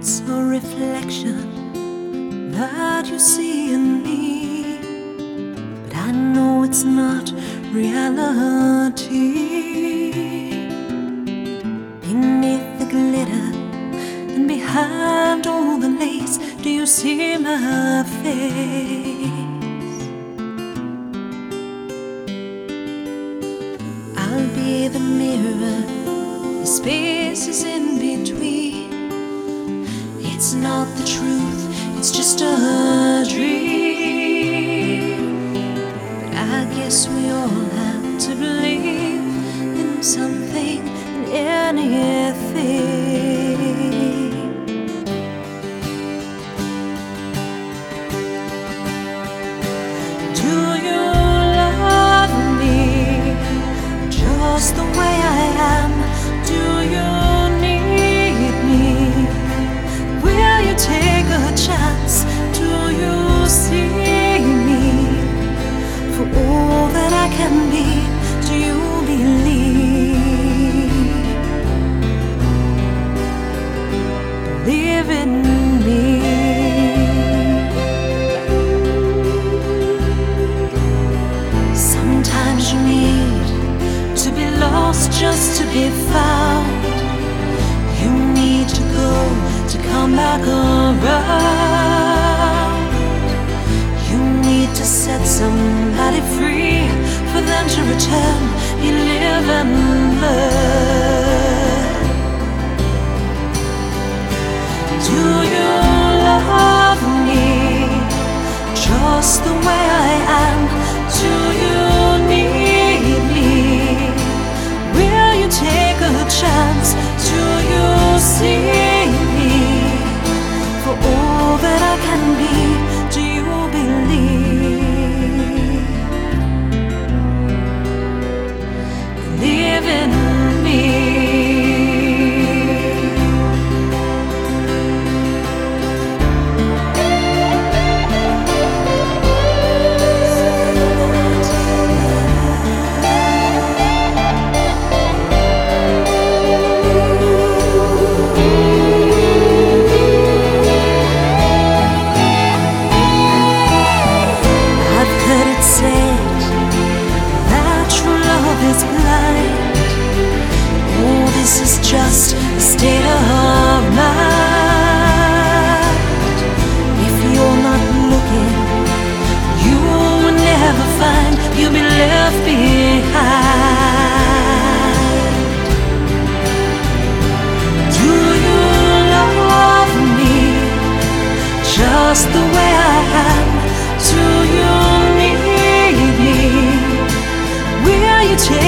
It's a reflection that you see in me, but I know it's not reality. Beneath the glitter and behind all the lace, do you see my face? I'll be the mirror, the spaces in between. It's not the truth, it's just a dream. But I guess we all have to believe in something, in anything. In me. Sometimes you need to be lost just to be found. You need to go to come back around. You need to set somebody free for them to return. You live and learn. just the way I am. Do you need me? Will you change?